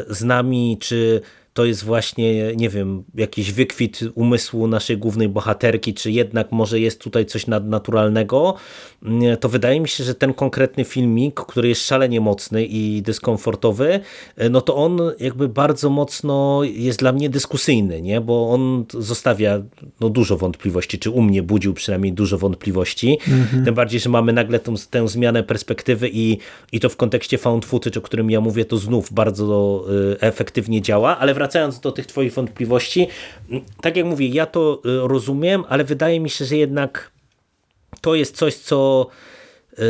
z nami, czy to jest właśnie, nie wiem, jakiś wykwit umysłu naszej głównej bohaterki, czy jednak może jest tutaj coś nadnaturalnego, to wydaje mi się, że ten konkretny filmik, który jest szalenie mocny i dyskomfortowy, no to on jakby bardzo mocno jest dla mnie dyskusyjny, nie? bo on zostawia no, dużo wątpliwości, czy u mnie budził przynajmniej dużo wątpliwości, mhm. tym bardziej, że mamy nagle tą, tę zmianę perspektywy i, i to w kontekście found footage, o którym ja mówię, to znów bardzo y, efektywnie działa, ale wracając do tych twoich wątpliwości, tak jak mówię, ja to y, rozumiem, ale wydaje mi się, że jednak to jest coś, co y,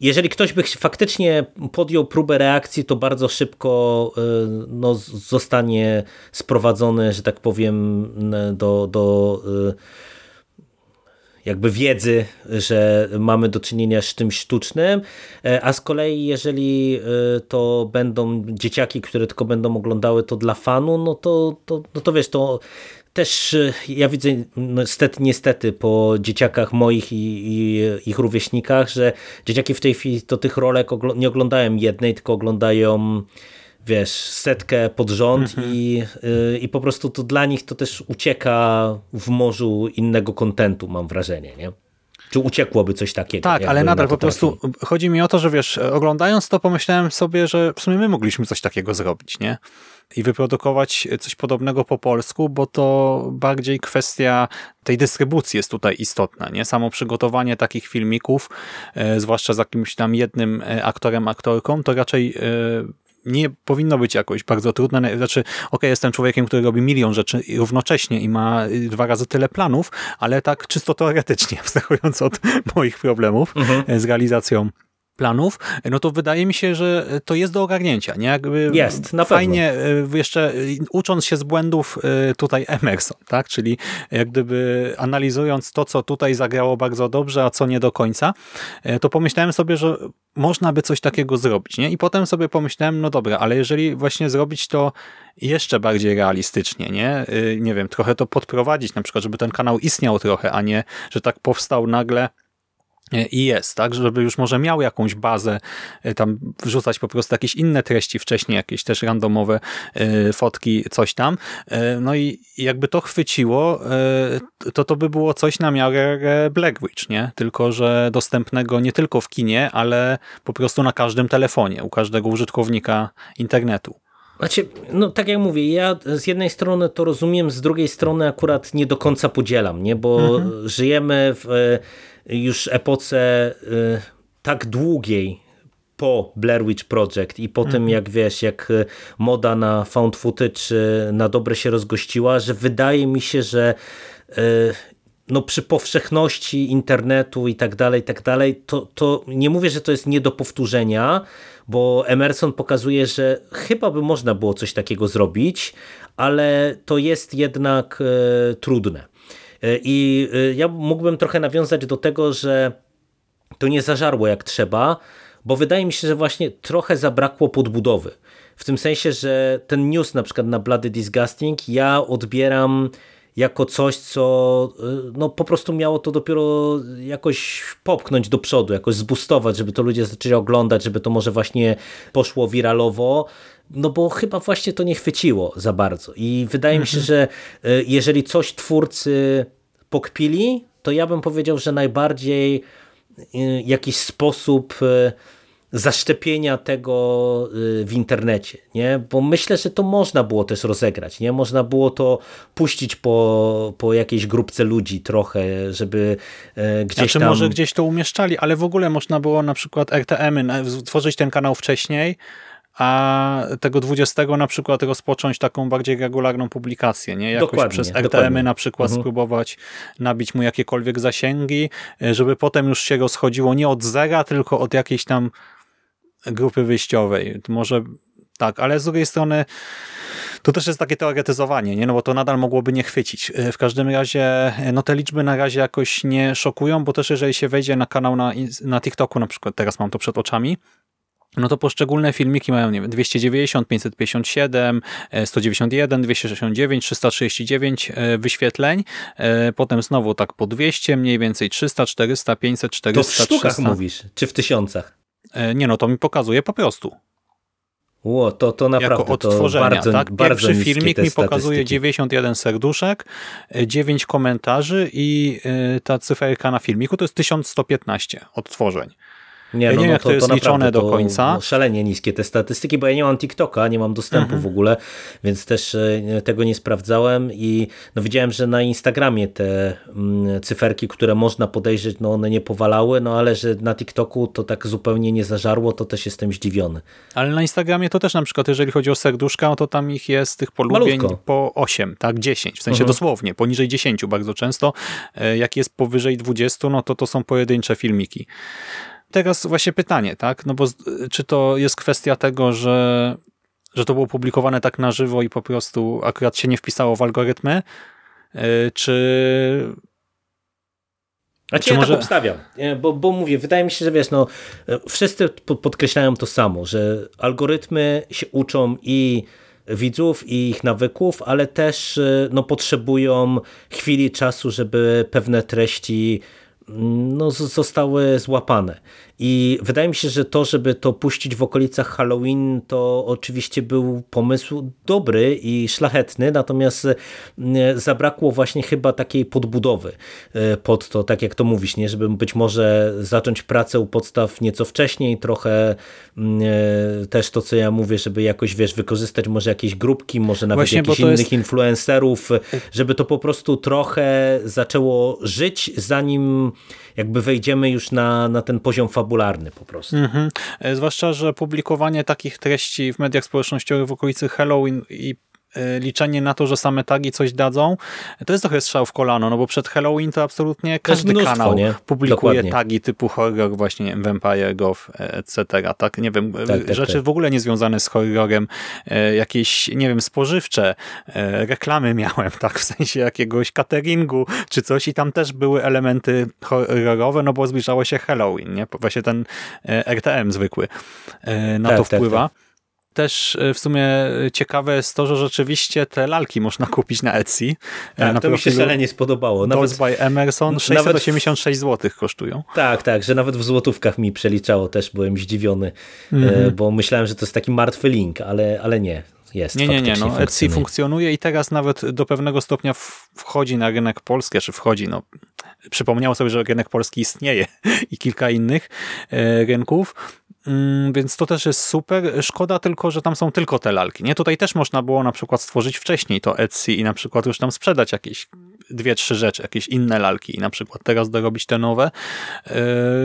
jeżeli ktoś by faktycznie podjął próbę reakcji, to bardzo szybko y, no, zostanie sprowadzony, że tak powiem, do, do jakby wiedzy, że mamy do czynienia z czymś sztucznym, e, a z kolei jeżeli to będą dzieciaki, które tylko będą oglądały to dla fanu, no to, to, no to wiesz, to też e, ja widzę no, niestety, niestety po dzieciakach moich i, i, ich rówieśnikach, że dzieciaki w tej chwili to tych rolek nie oglądają jednej, tylko oglądają wiesz, setkę pod rząd mhm. i, y, i po prostu to dla nich to też ucieka w morzu innego kontentu, mam wrażenie, nie? Czy uciekłoby coś takiego? Tak, ale nadal po prostu chodzi mi o to, że wiesz, oglądając to pomyślałem sobie, że w sumie my mogliśmy coś takiego zrobić, nie? I wyprodukować coś podobnego po polsku, bo to bardziej kwestia tej dystrybucji jest tutaj istotna, nie? Samo przygotowanie takich filmików, e, zwłaszcza z jakimś tam jednym e, aktorem, aktorką, to raczej e, nie powinno być jakoś bardzo trudne. Znaczy, okej, okay, jestem człowiekiem, który robi milion rzeczy równocześnie i ma y, dwa razy tyle planów, ale tak czysto teoretycznie, abstrahując od moich problemów mhm. z realizacją planów, no to wydaje mi się, że to jest do ogarnięcia. Nie? Jakby jest, na Fajnie pewno. Jeszcze y, ucząc się z błędów tutaj Emerson, tak? czyli jak gdyby analizując to, co tutaj zagrało bardzo dobrze, a co nie do końca, to pomyślałem sobie, że można by coś takiego zrobić. Nie? I potem sobie pomyślałem, no dobra, ale jeżeli właśnie zrobić to jeszcze bardziej realistycznie, nie? Nie wiem, trochę to podprowadzić, na przykład, żeby ten kanał istniał trochę, a nie, że tak powstał nagle i jest, tak, żeby już może miał jakąś bazę, e, tam wrzucać po prostu jakieś inne treści wcześniej, jakieś też randomowe e, fotki, coś tam. E, no i jakby to chwyciło, to to by było coś na miarę Black Witch, nie? Tylko, że dostępnego nie tylko w kinie, ale po prostu na każdym telefonie, u każdego użytkownika internetu. Znaczy, no tak jak mówię, ja z jednej strony to rozumiem, z drugiej strony akurat nie do końca podzielam, nie? Bo mhm. żyjemy w już epoce y, tak długiej po Blair Witch Project i po tym mhm. jak wiesz, jak y, moda na found footage na dobre się rozgościła, że wydaje mi się, że no przy powszechności internetu i tak dalej, i tak dalej, to, to nie mówię, że to jest nie do powtórzenia, bo Emerson pokazuje, że chyba by można było coś takiego zrobić, ale to jest jednak e, trudne. E, I e, ja mógłbym trochę nawiązać do tego, że to nie zażarło jak trzeba, bo wydaje mi się, że właśnie trochę zabrakło podbudowy. W tym sensie, że ten news na przykład na Bloody Disgusting ja odbieram jako coś, co y, no, po prostu miało to dopiero jakoś popchnąć do przodu, jakoś zbustować, żeby to ludzie zaczęli oglądać, żeby to może właśnie poszło wiralowo, no bo chyba właśnie to nie chwyciło za bardzo. I wydaje mi się, mhm. że y, jeżeli coś twórcy pokpili, to ja bym powiedział, że najbardziej y, jakiś sposób zaszczepienia tego y, w internecie, nie? Bo myślę, że to można było też rozegrać, nie? Można było to puścić po, po jakiejś grupce ludzi trochę, żeby e, gdzieś znaczy, tam... może gdzieś to umieszczali, ale w ogóle można było na przykład RTM-y tworzyć ten kanał wcześniej, a tego 20 na przykład rozpocząć taką bardziej regularną publikację, nie? Jakoś dokładnie, przez RTM-y na przykład mhm. spróbować nabić mu jakiekolwiek zasięgi, e, żeby potem już się rozchodziło nie od zera, tylko od jakiejś tam grupy wyjściowej. Może tak, ale z drugiej strony to też jest takie teoretyzowanie, nie? no bo to nadal mogłoby nie chwycić. E, w każdym razie e, no te liczby na razie jakoś nie szokują, bo też jeżeli się wejdzie na kanał na, na TikToku na przykład, teraz mam to przed oczami, no to poszczególne filmiki mają, nie wiem, 290, 557, 191, 269, 339 wyświetleń, e, potem znowu tak po 200, mniej więcej 300, 400, 500, 400, To w sztukach 300. mówisz, czy w tysiącach? E, Nie no, to mi pokazuje po prostu. Ło, to, to naprawdę jako to odtworzenia. bardzo, tak? bardzo Pierwszy niskie filmik mi pokazuje statystyki. 91 serduszek, e, 9 komentarzy i e, ta cyferka na filmiku to jest 1115 odtworzeń. Nie, Ja no, nie wiem, no, jak to jest naprawdę liczone do to, końca. No, szalenie niskie te statystyki, bo ja nie mam TikToka, nie mam dostępu Mhm. w ogóle, więc też e, tego nie sprawdzałem i no, widziałem, że na Instagramie te mm, cyferki, które można podejrzeć, no one nie powalały, no ale że na TikToku to tak zupełnie nie zażarło, to też jestem zdziwiony. Ale na Instagramie to też na przykład, jeżeli chodzi o serduszka, no to tam ich jest tych polubień Malutko. po 8, tak, 10, w sensie Mhm. dosłownie, poniżej 10 bardzo często. E, Jak jest powyżej 20, no to to są pojedyncze filmiki. Teraz właśnie pytanie, tak, no bo czy to jest kwestia tego, że, że to było publikowane tak na żywo i po prostu akurat się nie wpisało w algorytmy, e, czy A Czy czy ja może- tak obstawiam, bo, bo mówię, wydaje mi się, że wiesz, no wszyscy po- podkreślają to samo, że algorytmy się uczą i widzów i ich nawyków, ale też e, no, potrzebują chwili czasu, żeby pewne treści no, zostały złapane. I wydaje mi się, że to, żeby to puścić w okolicach Halloween, to oczywiście był pomysł dobry i szlachetny, natomiast mm, zabrakło właśnie chyba takiej podbudowy e, pod to, tak jak to mówisz, nie? żeby być może zacząć pracę u podstaw nieco wcześniej, trochę mm, e, też to, co ja mówię, żeby jakoś, wiesz, wykorzystać może jakieś grupki, może nawet Właśnie, jakichś innych jest- influencerów, żeby to po prostu trochę zaczęło żyć, zanim jakby wejdziemy już na, na ten poziom fabularny po prostu. Mhm. E, Zwłaszcza, że publikowanie takich treści w mediach społecznościowych w okolicy Halloween i liczenie na to, że same tagi coś dadzą, to jest trochę strzał w kolano, no bo przed Halloween to absolutnie każdy mnóstwo, kanał nie? publikuje Dokładnie. tagi typu horror, właśnie Vampire, Goth, e, etc. Tak, nie wiem, e, Tak, tak, rzeczy tak. w ogóle niezwiązane z horrorem, e, jakieś, nie wiem, spożywcze, e, reklamy miałem, tak, w sensie jakiegoś cateringu czy coś i tam też były elementy horrorowe, no bo zbliżało się Halloween, nie? Właśnie ten e, RTM zwykły e, na Tak, to tak, wpływa. Też e, w sumie ciekawe jest to, że rzeczywiście te lalki można kupić na Etsy. e, Tak, na to mi się szalenie spodobało. Dolls Nawet, by Emerson nawet- 686 zł kosztują. tak, tak, że nawet w złotówkach mi przeliczało, też byłem zdziwiony, e, bo myślałem, że to jest taki martwy link, ale, ale nie. Jest, Nie, nie, nie. No, Etsy funkcjonuje. i teraz nawet do pewnego stopnia wchodzi na rynek polski, czy wchodzi, no przypomniało sobie, że rynek polski istnieje i kilka innych e, rynków. Mm, Więc to też jest super. Szkoda tylko, że tam są tylko te lalki. Nie? Tutaj też można było na przykład stworzyć wcześniej to Etsy i na przykład już tam sprzedać jakieś dwie, trzy rzeczy, jakieś inne lalki i na przykład teraz dorobić te nowe. E,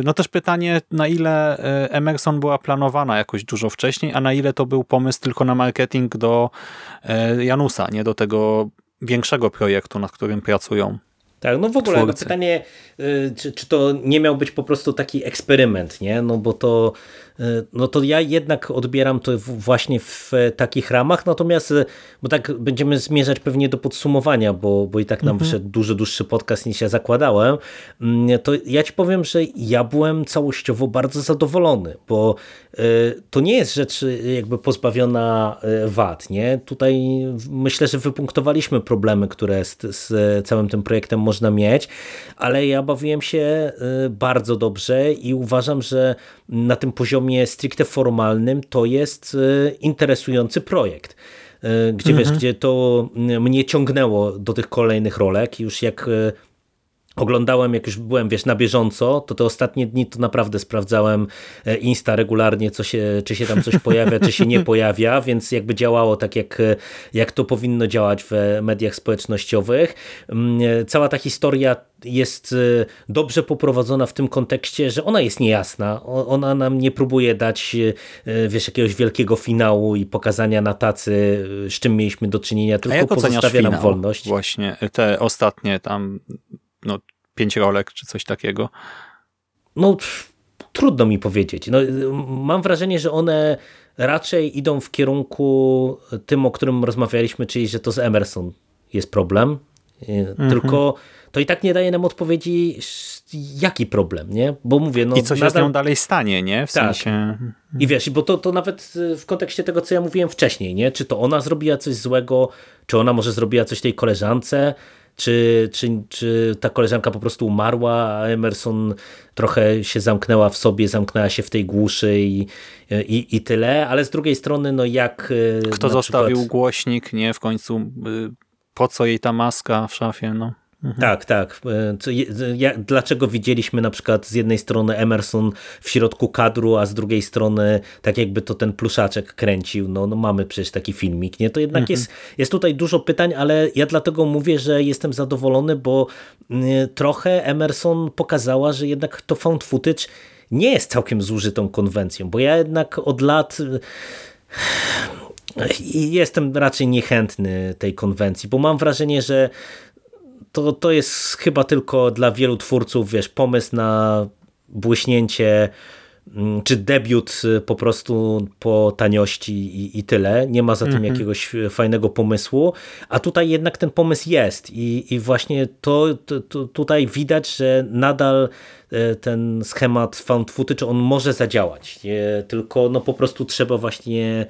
No też pytanie, na ile e, Emerson była planowana jakoś dużo wcześniej, a na ile to był pomysł tylko na marketing do e, Janusa, nie do tego większego projektu, nad którym pracują. Tak, no w ogóle no pytanie, y, czy, czy to nie miał być po prostu taki eksperyment, nie? No bo to, no to ja jednak odbieram to właśnie w e, takich ramach, natomiast, y, bo tak będziemy zmierzać pewnie do podsumowania, bo, bo i tak nam wyszedł dużo dłuższy podcast niż ja zakładałem, Mm, to ja ci powiem, że ja byłem całościowo bardzo zadowolony, bo y, to nie jest rzecz jakby pozbawiona wad, nie? Tutaj myślę, że wypunktowaliśmy problemy, które z, z całym tym projektem można mieć, ale ja bawiłem się bardzo dobrze i uważam, że na tym poziomie stricte formalnym to jest y, interesujący projekt. Y, Gdzie wiesz, gdzie to y, mnie ciągnęło do tych kolejnych rolek, już jak oglądałem, jak już byłem, wiesz, na bieżąco, to te ostatnie dni to naprawdę sprawdzałem e, Insta regularnie, co się, czy się tam coś pojawia, czy się nie pojawia, więc jakby działało tak, jak, e, jak to powinno działać w mediach społecznościowych. Mm, e, Cała ta historia jest e, dobrze poprowadzona w tym kontekście, że ona jest niejasna. Ona nam nie próbuje dać, e, wiesz, jakiegoś wielkiego finału i pokazania na tacy, e, z czym mieliśmy do czynienia, tylko pozostawia nam finał? wolność. Właśnie te ostatnie tam no, pięć rolek czy coś takiego. No, trudno mi powiedzieć. No, y, mam wrażenie, że one raczej idą w kierunku tym, o którym rozmawialiśmy, czyli że to z Emerson jest problem. Mhm. Tylko to i tak nie daje nam odpowiedzi, jaki problem, nie? Bo mówię, no... I co się nadal... z nią dalej stanie, nie? W tak. sensie... I wiesz, bo to, to nawet w kontekście tego, co ja mówiłem wcześniej, nie? Czy to ona zrobiła coś złego, czy ona może zrobiła coś tej koleżance, czy, czy, czy ta koleżanka po prostu umarła, a Emerson trochę się zamknęła w sobie, zamknęła się w tej głuszy i, i, i tyle, ale z drugiej strony, no jak... E, Kto zostawił przykład... głośnik, nie? W końcu y, po co jej ta maska w szafie, no. Mhm. Tak, tak. E, dlaczego widzieliśmy na przykład z jednej strony Emerson w środku kadru, a z drugiej strony tak jakby to ten pluszaczek kręcił. No, no mamy przecież taki filmik, nie? To jednak mhm. jest, jest tutaj dużo pytań, ale ja dlatego mówię, że jestem zadowolony, bo mm, trochę Emerson pokazała, że jednak to found footage nie jest całkiem zużytą konwencją, bo ja jednak od lat jestem raczej niechętny tej konwencji, bo mam wrażenie, że to, to jest chyba tylko dla wielu twórców, wiesz, pomysł na błyśnięcie mm, czy debiut y, po prostu po taniości i, i tyle. Nie ma za tym mhm. jakiegoś fajnego pomysłu, a tutaj jednak ten pomysł jest i, i właśnie to, to, to tutaj widać, że nadal y, ten schemat found footage on może zadziałać, tylko no po prostu trzeba właśnie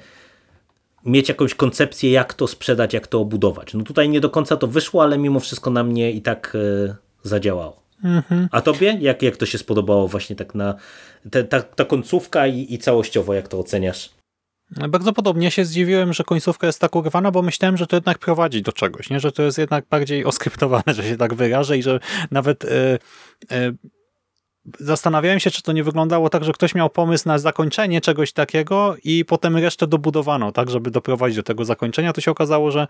mieć jakąś koncepcję, jak to sprzedać, jak to obudować. No tutaj nie do końca to wyszło, ale mimo wszystko na mnie i tak e, zadziałało. Mhm. A tobie? Jak, jak to się spodobało właśnie tak na te, ta, ta końcówka i, i całościowo, jak to oceniasz? Bardzo podobnie się zdziwiłem, że końcówka jest tak urwana, bo myślałem, że to jednak prowadzi do czegoś, nie? że to jest jednak bardziej oskryptowane, że się tak wyrażę i że nawet yy, yy, zastanawiałem się, czy to nie wyglądało tak, że ktoś miał pomysł na zakończenie czegoś takiego i potem resztę dobudowano, tak, żeby doprowadzić do tego zakończenia. To się okazało, że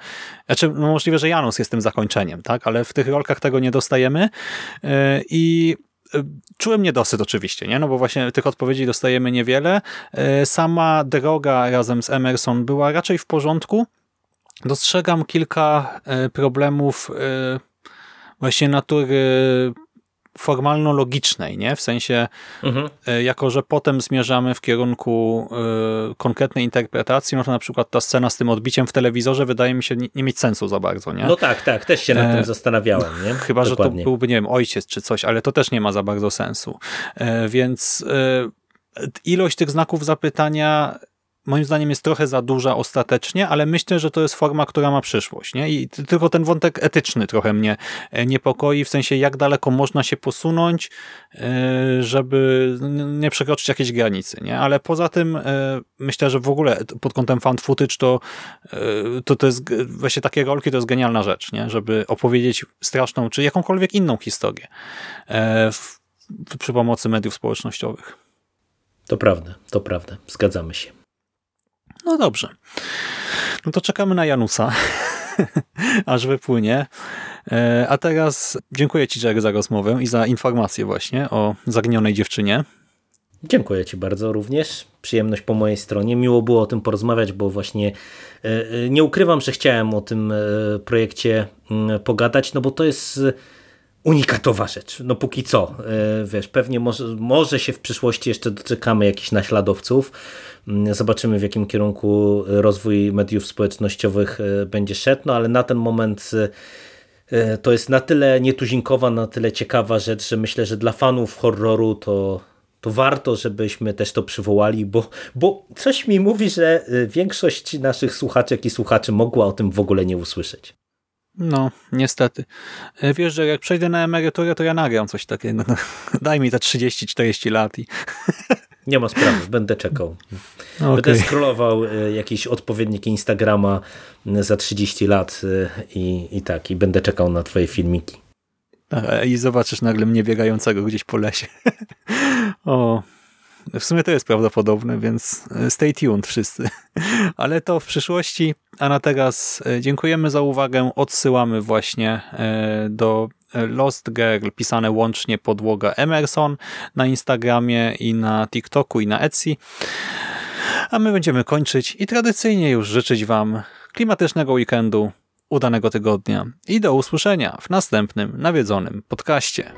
znaczy, no możliwe, że Janus jest tym zakończeniem, tak, ale w tych rolkach tego nie dostajemy e, i e, czułem niedosyt oczywiście, nie? no bo właśnie tych odpowiedzi dostajemy niewiele. E, sama droga razem z Emerson była raczej w porządku. Dostrzegam kilka problemów właśnie natury formalno-logicznej, nie? W sensie, mhm. E, jako że potem zmierzamy w kierunku y, konkretnej interpretacji, no to na przykład ta scena z tym odbiciem w telewizorze wydaje mi się nie, nie mieć sensu za bardzo, nie? No tak, tak, też się nad tym e, zastanawiałem, nie? Chyba, Dokładnie. że to byłby, nie wiem, ojciec czy coś, ale to też nie ma za bardzo sensu. E, więc e, ilość tych znaków zapytania moim zdaniem jest trochę za duża ostatecznie, ale myślę, że to jest forma, która ma przyszłość. Nie? I tylko ten wątek etyczny trochę mnie e, niepokoi, w sensie jak daleko można się posunąć, e, żeby nie przekroczyć jakiejś granicy. Nie? Ale poza tym e, myślę, że w ogóle pod kątem found footage to, to, to jest właśnie takie rolki to jest genialna rzecz, nie? żeby opowiedzieć straszną czy jakąkolwiek inną historię w, przy pomocy mediów społecznościowych. To prawda, to prawda. Zgadzamy się. No dobrze. No to czekamy na Janusa, aż wypłynie. E, a teraz dziękuję Ci, Jerry, za rozmowę i za informację właśnie o zaginionej dziewczynie. Dziękuję Ci bardzo również. Przyjemność po mojej stronie. Miło było o tym porozmawiać, bo właśnie e, e, nie ukrywam, że chciałem o tym projekcie mm, pogadać, no bo to jest unikatowa rzecz. No póki co, wiesz, pewnie może, może się w przyszłości jeszcze doczekamy jakichś naśladowców, Mm, zobaczymy w jakim kierunku rozwój mediów społecznościowych e, będzie szedł, no ale na ten moment e, e, to jest na tyle nietuzinkowa, na tyle ciekawa rzecz, że myślę, że dla fanów horroru to, to warto, żebyśmy też to przywołali, bo, bo coś mi mówi, że większość naszych słuchaczek i słuchaczy mogła o tym w ogóle nie usłyszeć. No, niestety. Wiesz, że jak przejdę na emeryturę, to ja nagram coś takiego. Daj mi te 30-40 lat i Nie ma sprawy, będę czekał. Okay. Będę scrollował e, jakiś odpowiednik Instagrama za 30 lat e, i, i tak, i będę czekał na twoje filmiki. I zobaczysz nagle mnie biegającego gdzieś po lesie. o, w sumie to jest prawdopodobne, więc e, stay tuned wszyscy. Ale to w przyszłości, a na teraz dziękujemy za uwagę. Odsyłamy właśnie do Lost Girl, pisane łącznie podłoga Emerson na Instagramie i na TikToku i na Etsy. A my będziemy kończyć i tradycyjnie już życzyć Wam klimatycznego weekendu, udanego tygodnia i do usłyszenia w następnym nawiedzonym podcaście.